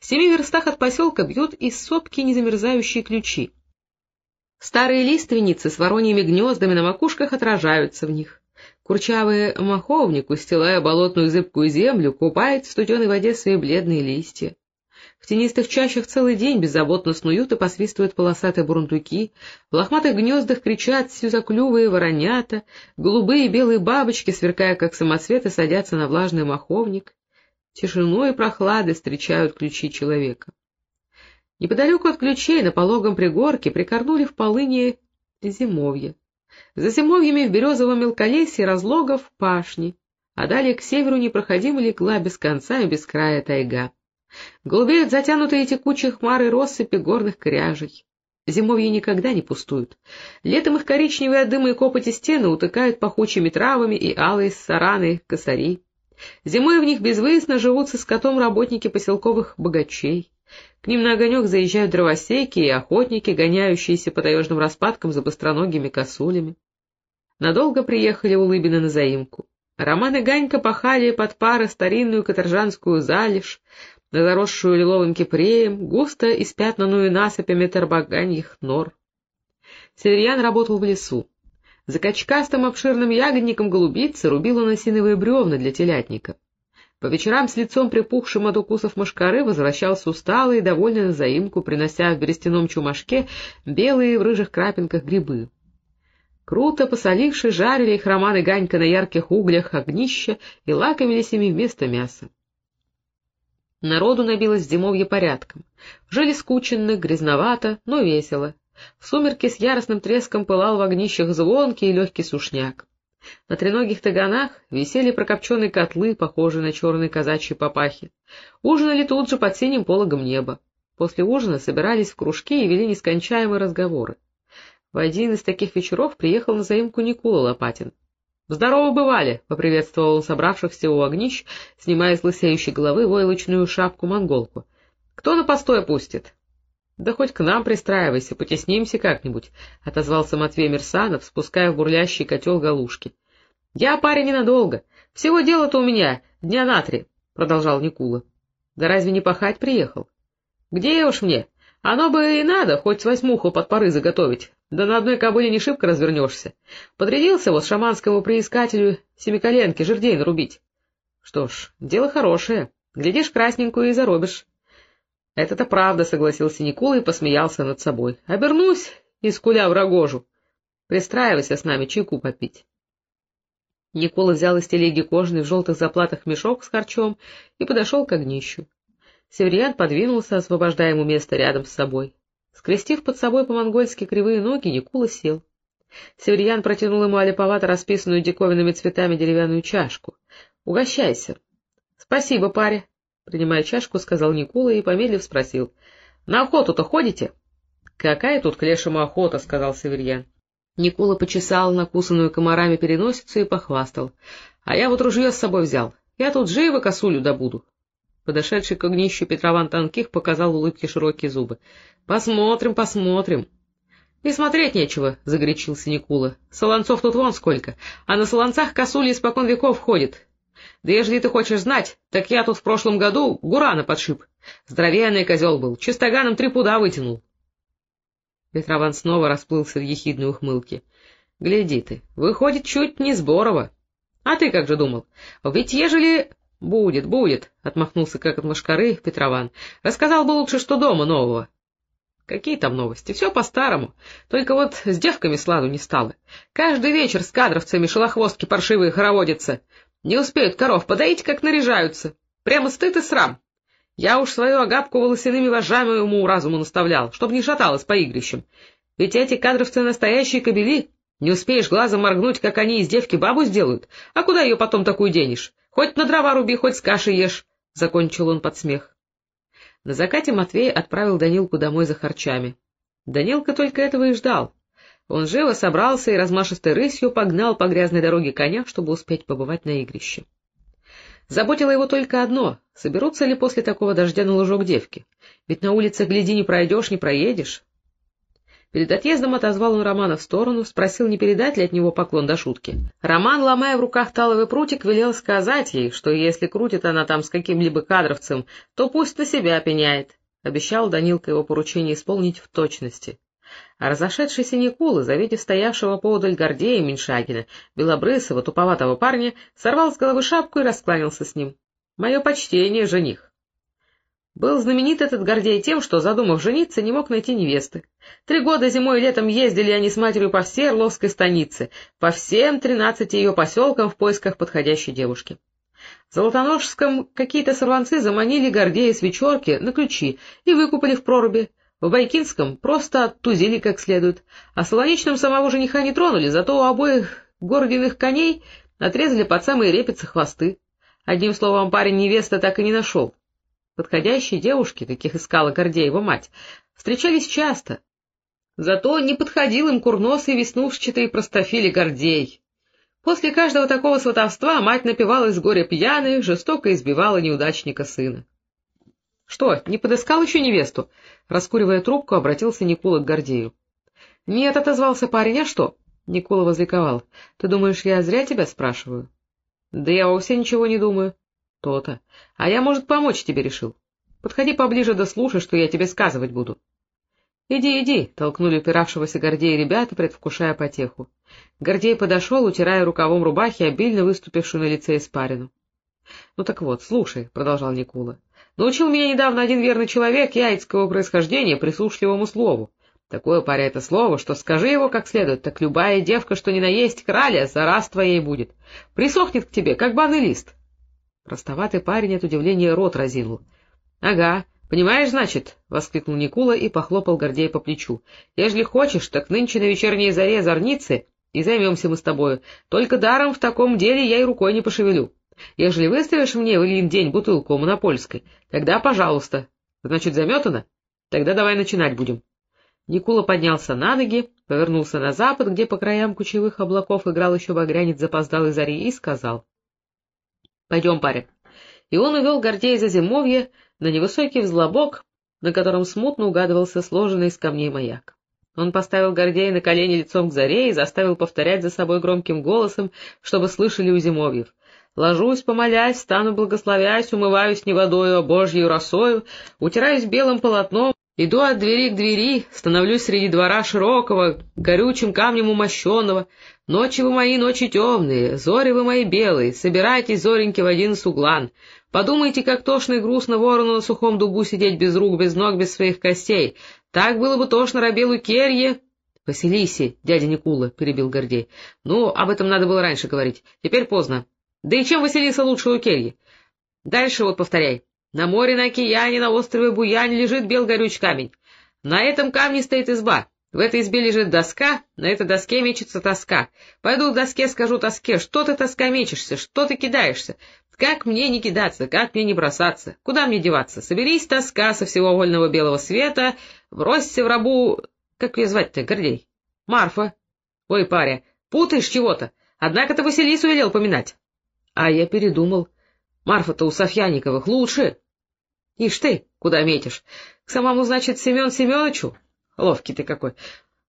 В семи верстах от поселка бьют из сопки незамерзающие ключи. Старые лиственницы с вороньими гнездами на макушках отражаются в них. Курчавый маховник, устилая болотную зыбкую землю, купает в студеной воде свои бледные листья. В тенистых чащах целый день беззаботно снуют и посвистывают полосатые бурундуки, в лохматых гнездах кричат сюзоклювые воронята, голубые и белые бабочки, сверкая как самоцветы, садятся на влажный маховник. Тишину и прохлады встречают ключи человека. Неподалеку от ключей на пологом пригорке прикорнули в полыни зимовье. За зимовьями в березовом мелколесье разлогов пашни, а далее к северу непроходимо легла без конца и без края тайга. Голубеют затянутые текучие хмары россыпи горных кряжей. Зимовья никогда не пустуют. Летом их коричневые от дыма и копоти стены утыкают пахучими травами и алые сараны, косари. Зимой в них безвыездно живут со скотом работники поселковых богачей. К ним на огонек заезжают дровосеки и охотники, гоняющиеся по таежным распадкам за быстроногими косулями. Надолго приехали Улыбины на заимку. Роман и Ганька пахали под пары старинную каторжанскую залежь, на заросшую лиловым кипреем, густо испятнанную насыпями тарбаганьих нор. Северьян работал в лесу. За качкастым обширным ягодником голубицы рубил он осиновые бревна для телятника. По вечерам с лицом припухшим от укусов мошкары возвращался усталый и довольный на заимку, принося в берестяном чумашке белые в рыжих крапинках грибы. Круто посоливши, жарили их Роман и Ганька на ярких углях огнища и лакомились ими вместо мяса. Народу набилось зимовье порядком. Жили скученно, грязновато, но весело. В сумерки с яростным треском пылал в огнищах звонкий и легкий сушняк. На треногих таганах висели прокопченные котлы, похожие на черные казачьи папахи. Ужинали тут же под синим пологом неба. После ужина собирались в кружки и вели нескончаемые разговоры. В один из таких вечеров приехал на заимку Никула Лопатин. — Здорово бывали! — поприветствовал он собравшихся у огнищ, снимая с лысеющей головы войлочную шапку-монголку. — Кто на постой пустит? Да хоть к нам пристраивайся, потеснимся как-нибудь, — отозвался Матвей Мерсанов, спуская в бурлящий котел галушки. — Я, парень, ненадолго. Всего дела-то у меня дня на три, — продолжал Никула. — Да разве не пахать приехал? — Где уж мне? Оно бы и надо, хоть восьмуху под поры заготовить. Да на одной кобыле не шибко развернешься. Подрядился вот шаманскому приискателю семиколенки жердей нарубить. Что ж, дело хорошее. Глядишь, красненькую и заробишь. — Это-то правда, — согласился Никола и посмеялся над собой. — Обернусь, искуля в рогожу. Пристраивайся с нами чайку попить. Никола взял из телеги кожаный в желтых заплатах мешок с харчом и подошел к огнищу. Северьян подвинулся, освобождая ему место рядом с собой. Скрестив под собой по-монгольски кривые ноги, Никула сел. Северьян протянул ему олиповато расписанную диковинными цветами деревянную чашку. — Угощайся. — Спасибо, паря. Принимая чашку, сказал Никула и, помедлив, спросил. — На охоту-то ходите? — Какая тут к лешему охота, — сказал Северьян. Никула почесал накусанную комарами переносицу и похвастал. — А я вот ружье с собой взял. Я тут живо косулю добуду. Подошедший к огнищу Петрован Танких показал улыбки широкие зубы. — Посмотрим, посмотрим. — И смотреть нечего, — загорячился Никула. — Солонцов тут вон сколько, а на солонцах косули испокон веков ходит. Да ежели ты хочешь знать, так я тут в прошлом году гурана подшиб. Здоровенный козел был, чистоганом три пуда вытянул. Петрован снова расплылся в ехидной ухмылке. — Гляди ты, выходит, чуть не сборово. А ты как же думал? Ведь ежели... — Будет, будет, — отмахнулся как от мошкары Петрован. — Рассказал бы лучше, что дома нового. — Какие там новости? Все по-старому. Только вот с девками сладу не стало. Каждый вечер с кадровцами шелохвостки паршивые хороводятся. Не успеют коров подоить, как наряжаются. Прямо стыд и срам. Я уж свою агапку волосяными вожами уму разуму наставлял, чтоб не шаталась по игрищам. Ведь эти кадровцы настоящие кобели. Не успеешь глазом моргнуть, как они из девки бабу сделают. А куда ее потом такую денешь? Хоть на дрова руби, хоть с кашей ешь. — закончил он под смех. На закате Матвей отправил Данилку домой за харчами. Данилка только этого и ждал. Он живо собрался и размашистой рысью погнал по грязной дороге коня, чтобы успеть побывать на игрище. Заботило его только одно — соберутся ли после такого дождя на лужок девки, ведь на улице, гляди, не пройдешь, не проедешь. Перед отъездом отозвал он Романа в сторону, спросил, не передать ли от него поклон до шутки. Роман, ломая в руках таловый прутик, велел сказать ей, что если крутит она там с каким-либо кадровцем, то пусть на себя пеняет. Обещал Данилка его поручение исполнить в точности. А разошедшийся Никула, завидев стоявшего поодаль Гордея Меньшагина, белобрысого, туповатого парня, сорвал с головы шапку и раскланялся с ним. — Мое почтение, жених. Был знаменит этот Гордей тем, что, задумав жениться, не мог найти невесты. Три года зимой и летом ездили они с матерью по всей Орловской станице, по всем тринадцати ее поселкам в поисках подходящей девушки. В Золотоножском какие-то сорванцы заманили Гордея с вечерки на ключи и выкупали в проруби. В Байкинском просто оттузили как следует, а Солоничном самого жениха не тронули, зато у обоих гординых коней отрезали под самые репицы хвосты. Одним словом, парень невеста так и не нашел. Подходящие девушки, каких искала Гордеева мать, встречались часто. Зато не подходил им курносый веснушчатый простофили Гордей. После каждого такого сватовства мать напивалась с горя пьяной, жестоко избивала неудачника сына. — Что, не подыскал еще невесту? — раскуривая трубку, обратился Никула к Гордею. — Нет, — отозвался парень, — а что? — Никула возликовал. — Ты думаешь, я зря тебя спрашиваю? — Да я вовсе ничего не думаю. То-то. А я, может, помочь тебе решил. Подходи поближе да слушай, что я тебе сказывать буду. Иди, иди, толкнули упиравшегося Гордея ребята, предвкушая потеху. Гордей подошел, утирая рукавом рубахи обильно выступившую на лице испарину. — Ну так вот, слушай, — продолжал Никула. — Научил меня недавно один верный человек яицкого происхождения прислушливому слову. Такое паря это слово, что скажи его как следует, так любая девка, что ни наесть краля, за раз твоей будет. Присохнет к тебе, как банный лист. Простоватый парень от удивления рот разинул. — Ага, понимаешь, значит? — воскликнул Никула и похлопал Гордея по плечу. — Ежели хочешь, так нынче на вечерней заре зорницы и займемся мы с тобою. Только даром в таком деле я и рукой не пошевелю. Ежели выставишь мне в Ильин день бутылку монопольской, тогда пожалуйста. Значит, заметано? Тогда давай начинать будем. Никула поднялся на ноги, повернулся на запад, где по краям кучевых облаков играл еще багрянец запоздалой зари, и сказал. Пойдем, парень. И он увел Гордея за зимовье на невысокий взлобок, на котором смутно угадывался сложенный из камней маяк. Он поставил Гордея на колени лицом к заре и заставил повторять за собой громким голосом, чтобы слышали у зимовьев. Ложусь, помолясь, стану благословясь, умываюсь не водою, а божьей росою, утираюсь белым полотном, Иду от двери к двери, становлюсь среди двора широкого, горючим камнем умощенного. Ночи вы мои, ночи темные, зори вы мои белые, собирайтесь, зореньки, в один суглан. Подумайте, как тошно и грустно ворону на сухом дубу сидеть без рук, без ног, без своих костей. Так было бы тошно рабелу Керье. — Василисе, дядя Никула, — перебил Гордей. — Ну, об этом надо было раньше говорить. Теперь поздно. Да и чем Василиса лучше у? Дальше вот повторяй. На море, на океане, на острове Буянь лежит бел горюч камень. На этом камне стоит изба. В этой избе лежит доска, на этой доске мечется тоска. Пойду к доске, скажу тоске, что ты, тоска, мечешься, что ты кидаешься? Как мне не кидаться, как мне не бросаться? Куда мне деваться? Соберись, тоска, со всего вольного белого света, бросься в рабу... Как ее звать-то, Гордей? Марфа. Ой, паря, путаешь чего-то. Однако ты Василису велел поминать. А я передумал. Марфа-то у Софьяниковых лучше. Ишь ты, куда метишь? К самому, значит, Семен Семеновичу? Ловкий ты какой.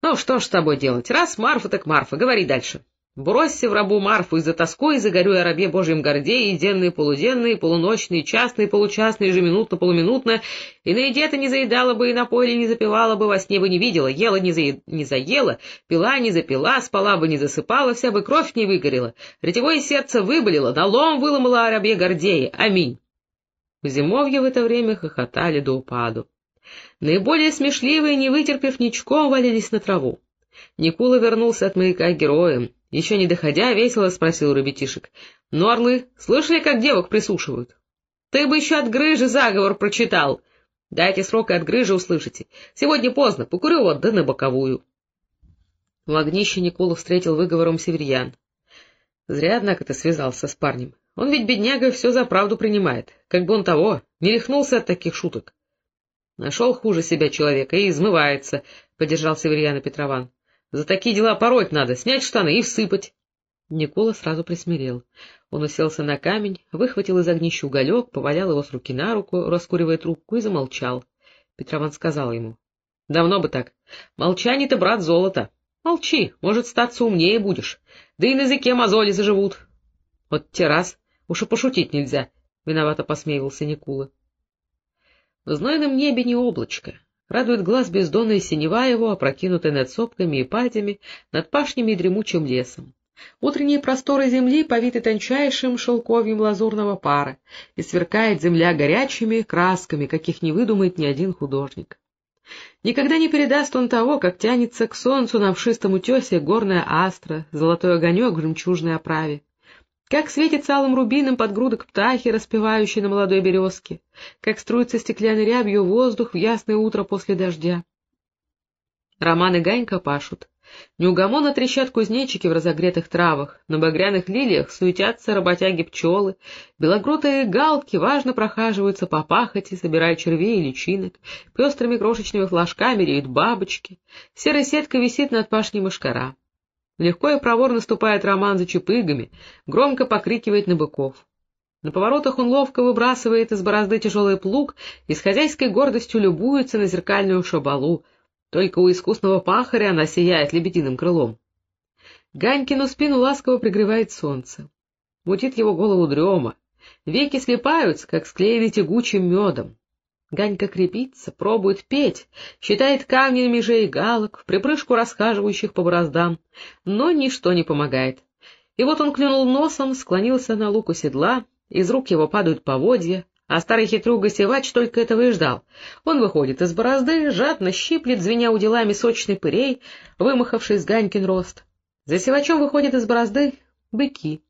Ну, что ж с тобой делать? Раз Марфа, так Марфа. Говори дальше. Бросься в рабу Марфу и за тоской, и за горю о рабе Божьем горде, и денные, полуденные, полуночные, частные, получастные, ежеминутно, полуминутно, и на еде ты не заедала бы, и на поле не запивала бы, во сне бы не видела, ела не, за... не заела, пила не запила, спала бы не засыпала, вся бы кровь не выгорела, ретевое сердце выболело, налом выломала о рабе Гордее. Аминь. В зимовье в это время хохотали до упаду. Наиболее смешливые, не вытерпев ничком, валились на траву. Никула вернулся от маяка героем. Еще не доходя, весело спросил ребятишек. — Ну, орлы, слышали, как девок присушивают? — Ты бы еще от грыжи заговор прочитал. Дайте срок и от грыжи услышите. Сегодня поздно, покурю вот, да на боковую. В огнище Николу встретил выговором северьян. Зря, однако, ты связался с парнем. Он ведь, бедняга, все за правду принимает. Как бы он того, не рехнулся от таких шуток. Нашел хуже себя человека и измывается, — поддержал Северьяна Петрован. За такие дела пороть надо, снять штаны и всыпать. Никола сразу присмирел. Он уселся на камень, выхватил из огнища уголек, повалял его с руки на руку, раскуривая трубку, и замолчал. Петрован сказал ему. — Давно бы так. Молчание ты, брат, золото. Молчи, может, статься умнее будешь. Да и на языке мозоли заживут. Вот те раз, уж и пошутить нельзя, — виновато посмеивался Никула. В знойном небе не облачко. Радует глаз бездонная синева его, опрокинутая над сопками и падями, над пашнями и дремучим лесом. Утренние просторы земли повиты тончайшим шелковьем лазурного пара, и сверкает земля горячими красками, каких не выдумает ни один художник. Никогда не передаст он того, как тянется к солнцу на вшистом утесе горная астра, золотой огонек в жемчужной оправе. Как светит алым рубином под грудок птахи, распевающие на молодой березке, как струится стеклянной рябью воздух в ясное утро после дождя. Роман и Ганька пашут. Неугомонно трещат кузнечики в разогретых травах, на багряных лилиях суетятся работяги-пчелы, белогрутые галки важно прохаживаются по пахоте, собирая червей и личинок, пестрыми крошечными флажками реют бабочки, серая сетка висит над пашней мышкара. Легко и проворно ступает Роман за чупыгами, громко покрикивает на быков. На поворотах он ловко выбрасывает из борозды тяжелый плуг и с хозяйской гордостью любуется на зеркальную шабалу, только у искусного пахаря она сияет лебединым крылом. Ганькину спину ласково пригревает солнце. Мутит его голову дрема. Веки слепаются, как склеены тягучим медом. Ганька крепится, пробует петь, считает камни межей галок, в припрыжку расхаживающих по бороздам, но ничто не помогает. И вот он клюнул носом, склонился на луку седла, из рук его падают поводья, а старый хитруга Севач только этого и ждал. Он выходит из борозды, жадно щиплет, звеня уделами сочный пырей, вымахавший с Ганькин рост. За Севачом выходит из борозды быки.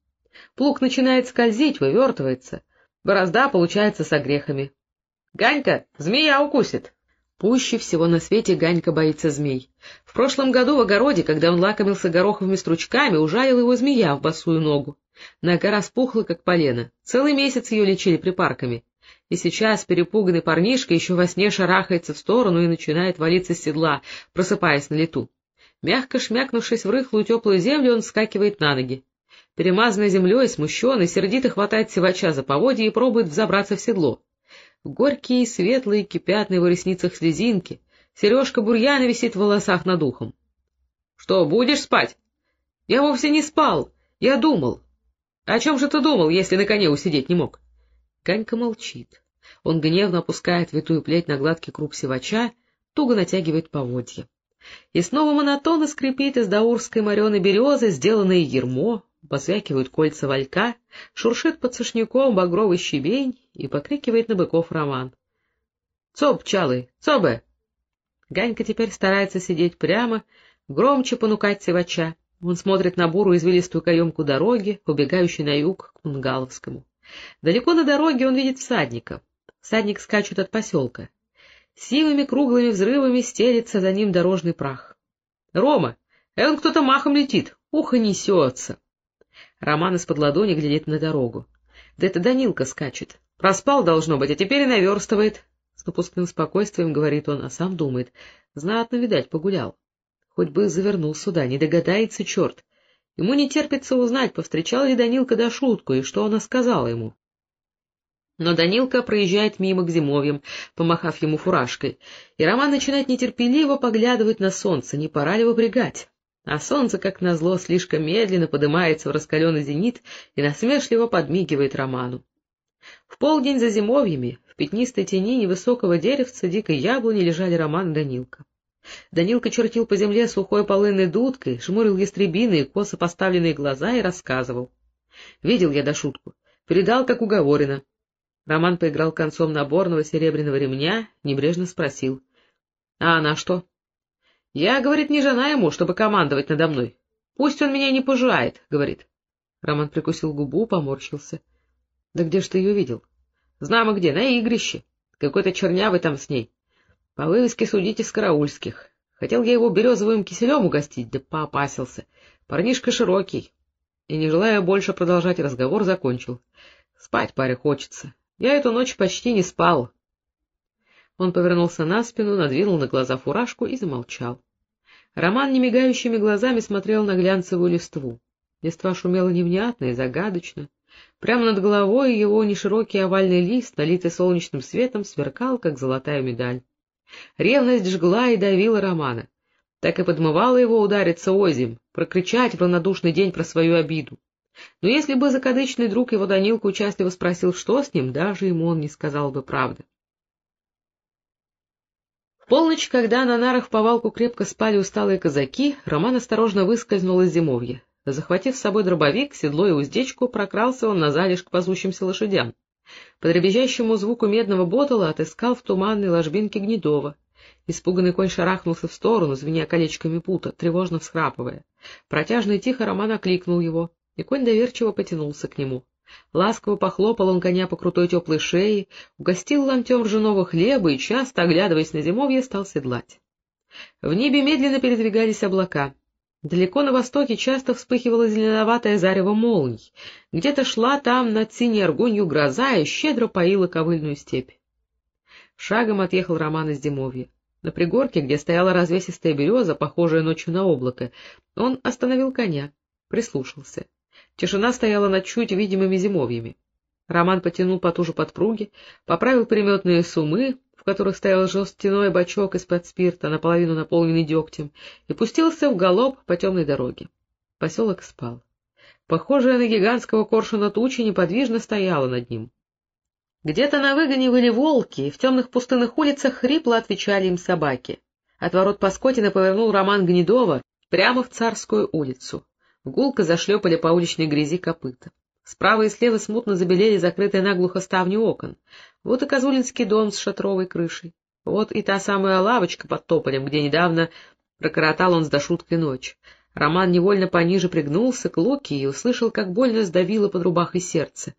Плуг начинает скользить, вывертывается. Борозда получается с огрехами. — Ганька, змея укусит! Пуще всего на свете Ганька боится змей. В прошлом году в огороде, когда он лакомился гороховыми стручками, ужалил его змея в босую ногу. Нога распухла, как полено. Целый месяц ее лечили припарками. И сейчас перепуганный парнишка еще во сне шарахается в сторону и начинает валиться с седла, просыпаясь на лету. Мягко шмякнувшись в рыхлую теплую землю, он вскакивает на ноги. Перемазанный землей, смущенный, сердито хватает сивача за поводья и пробует взобраться в седло. Горькие, светлые, кипят на его ресницах слезинки. Сережка бурьяна висит в волосах над ухом. — Что, будешь спать? — Я вовсе не спал. Я думал. — О чем же ты думал, если на коне усидеть не мог? Ганька молчит. Он гневно опускает витую плеть на гладкий круг сивача, туго натягивает поводья. И снова монотонно скрипит из даурской мореной березы сделанное ермо, позвякивают кольца валька, шуршит под сошняком багровый щебень и покрикивает на быков роман. — Цоп, пчалы, цобе! Ганька теперь старается сидеть прямо, громче понукать сивача. Он смотрит на бурую извилистую каемку дороги, убегающей на юг к Мунгаловскому. Далеко на дороге он видит всадника. Всадник скачет от поселка. Силыми круглыми взрывами стелится за ним дорожный прах. — Рома, он кто-то махом летит, ухо несется. Роман из-под ладони глядит на дорогу. Да это Данилка скачет. Проспал, должно быть, а теперь и наверстывает. С напускным спокойствием говорит он, а сам думает. Знатно, видать, погулял. Хоть бы завернул сюда, не догадается черт. Ему не терпится узнать, повстречал ли Данилка до шутку и что она сказала ему. Но Данилка проезжает мимо к зимовьям, помахав ему фуражкой, и Роман начинает нетерпеливо поглядывать на солнце, не пора ли выпрягать. А солнце, как назло, слишком медленно поднимается в раскаленный зенит и насмешливо подмигивает Роману. В полдень за зимовьями, в пятнистой тени невысокого деревца дикой яблони лежали Роман и Данилка. Данилка чертил по земле сухой полынной дудкой, жмурил ястребиные, косо поставленные глаза и рассказывал. Видел я до шутку, передал, как уговорено. Роман поиграл концом наборного серебряного ремня, небрежно спросил. — А она что? — Я, говорит, не жена ему, чтобы командовать надо мной. Пусть он меня не пожирает, — говорит. Роман прикусил губу, поморщился. — Да где ж ты ее видел? — Знамо где, на игрище. Какой-то чернявый там с ней. По вывеске судите с караульских. Хотел я его березовым киселем угостить, да поопасился. Парнишка широкий. И, не желая больше продолжать разговор, закончил. Спать паре хочется. Я эту ночь почти не спал. Он повернулся на спину, надвинул на глаза фуражку и замолчал. Роман немигающими глазами смотрел на глянцевую листву. Листва шумела невнятно и загадочно. Прямо над головой его неширокий овальный лист, налитый солнечным светом, сверкал, как золотая медаль. Ревность жгла и давила Романа. Так и подмывала его удариться озим, прокричать в равнодушный день про свою обиду. Но если бы закадычный друг его Данилка участливо спросил, что с ним, даже ему он не сказал бы правды. В полночь, когда на нарах повалку крепко спали усталые казаки, Роман осторожно выскользнул из зимовья. Захватив с собой дробовик, седло и уздечку, прокрался он на залежь к пасущимся лошадям. По дребезжащему звуку медного ботала отыскал в туманной ложбинке Гнедова. Испуганный конь шарахнулся в сторону, звеня колечками пута, тревожно всхрапывая. Протяжно и тихо Роман окликнул его, и конь доверчиво потянулся к нему. Ласково похлопал он коня по крутой теплой шее, угостил ломтем ржаного хлеба и, часто оглядываясь на зимовье, стал седлать. В небе медленно передвигались облака. Далеко на востоке часто вспыхивала зеленоватая зарево молний. Где-то шла там над синей аргонью гроза и щедро поила ковыльную степь. Шагом отъехал Роман из Зимовья. На пригорке, где стояла развесистая береза, похожая ночью на облако, он остановил коня, прислушался. Тишина стояла над чуть видимыми зимовьями. Роман потянул потуже подпруги, поправил переметные сумы, в которых стоял жестяной бачок из-под спирта, наполовину наполненный дегтем, и пустился в галоп по темной дороге. Поселок спал. Похожая на гигантского коршуна туча неподвижно стояла над ним. Где-то на выгоне выли волки, и в темных пустынных улицах хрипло отвечали им собаки. От ворот Паскотина повернул Роман Гнедова прямо в Царскую улицу. Гулко зашлепали по уличной грязи копыта. Справа и слева смутно забелели закрытые наглухо ставни окон. Вот и Козулинский дом с шатровой крышей. Вот и та самая лавочка под тополем, где недавно прокоротал он с дошуткой ночь. Роман невольно пониже пригнулся к Луке и услышал, как больно сдавило под рубахой сердце.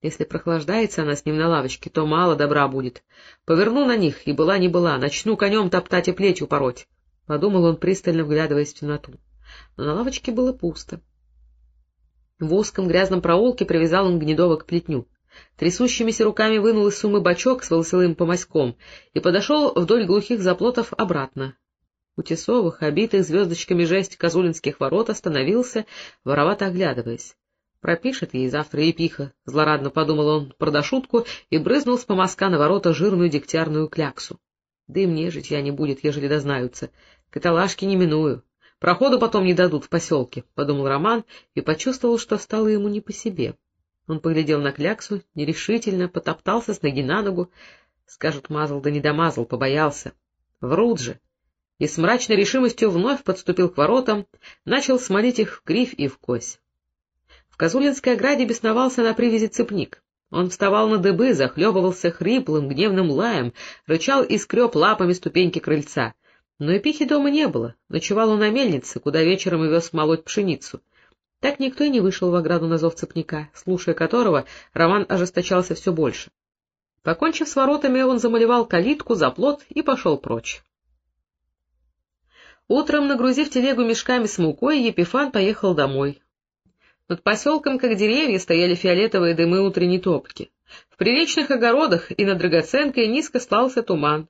Если прохлаждается она с ним на лавочке, то мало добра будет. Поверну на них, и была не была, начну конем топтать и плетью пороть. Подумал он, пристально вглядываясь в темноту. Но на лавочке было пусто. В узком грязном проулке привязал он Гнедова к плетню. Трясущимися руками вынул из сумы бачок с волосовым помоськом и подошел вдоль глухих заплотов обратно. У тесовых, обитых звездочками жесть козулинских ворот остановился, воровато оглядываясь. Пропишет ей завтра епиха, — злорадно подумал он про шутку и брызнул с помоска на ворота жирную дегтярную кляксу. Да и мне житья не будет, ежели дознаются. Каталашки не миную. Проходу потом не дадут в поселке, — подумал Роман и почувствовал, что стало ему не по себе. Он поглядел на кляксу, нерешительно, потоптался с ноги на ногу. Скажут, мазал, да не домазал, побоялся. Врут же. И с мрачной решимостью вновь подступил к воротам, начал смолить их в кривь и в кось. В Козулинской ограде бесновался на привязи цепник. Он вставал на дыбы, захлебывался хриплым, гневным лаем, рычал и скреб лапами ступеньки крыльца. Но эпихи дома не было, ночевал он на мельнице, куда вечером вез молоть пшеницу. Так никто и не вышел в ограду на зов цепняка, слушая которого, Роман ожесточался все больше. Покончив с воротами, он замалевал калитку, заплот и пошел прочь. Утром, нагрузив телегу мешками с мукой, Епифан поехал домой. Над поселком, как деревья, стояли фиолетовые дымы утренней топки. В приречных огородах и над драгоценкой низко слался туман.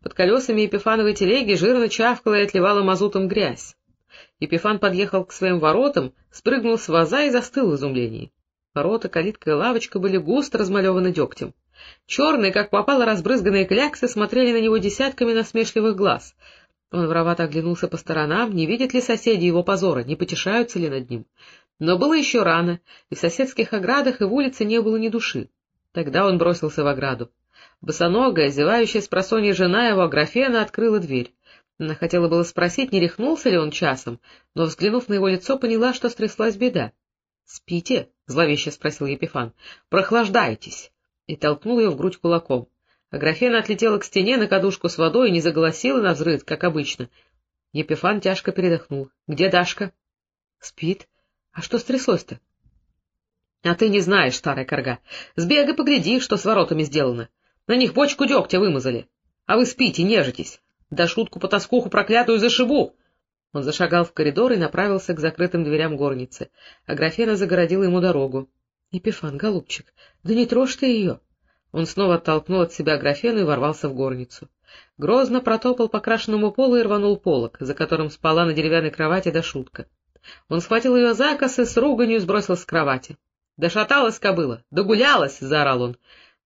Под колесами Епифановой телеги жирно чавкала и отливала мазутом грязь. Епифан подъехал к своим воротам, спрыгнул с ваза и застыл в изумлении. Ворота, калитка и лавочка были густо размалеваны дегтем. Черные, как попало разбрызганные кляксы, смотрели на него десятками насмешливых глаз. Он воровато оглянулся по сторонам, не видят ли соседи его позора, не потешаются ли над ним. Но было еще рано, и в соседских оградах и в улице не было ни души. Тогда он бросился в ограду. Босоногая, зевающая с просонья жена его, Аграфена, открыла дверь. Она хотела было спросить, не рехнулся ли он часом, но, взглянув на его лицо, поняла, что стряслась беда. — Спите? — зловеще спросил Епифан. — Прохлаждайтесь! И толкнул ее в грудь кулаком. Аграфена отлетела к стене на кадушку с водой и не заголосила на взрыв, как обычно. Епифан тяжко передохнул. — Где Дашка? — Спит. А что стряслось-то? — А ты не знаешь, старая корга. Сбегай погляди, что с воротами сделано. На них бочку дегтя вымазали. А вы спите, нежитесь. Да шутку-потаскуху проклятую зашибу! Он зашагал в коридор и направился к закрытым дверям горницы. А графена загородила ему дорогу. — Епифан, голубчик, да не трожь ты ее! Он снова оттолкнул от себя графену и ворвался в горницу. Грозно протопал по крашенному полу и рванул полок, за которым спала на деревянной кровати до шутка. Он схватил ее за косы, с руганью сбросил с кровати. — Да шаталась кобыла! Да гулялась! — заорал он.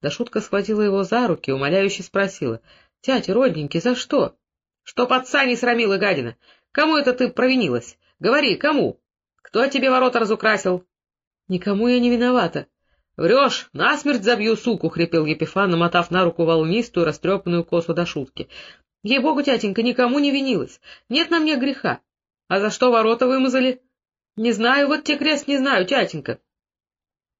Да шутка схватила его за руки, умоляюще спросила. — Тятя, родненький, за что? — Чтоб отца не срамила, гадина. Кому это ты провинилась? Говори, кому? Кто тебе ворота разукрасил? — Никому я не виновата. — Врешь, насмерть забью, суку! — хрипел Епифан, намотав на руку волнистую, растрепанную косу до шутки. — Ей-богу, тятенька, никому не винилась. Нет на мне греха. А за что ворота вымазали? — Не знаю, вот те крест не знаю, тятенька.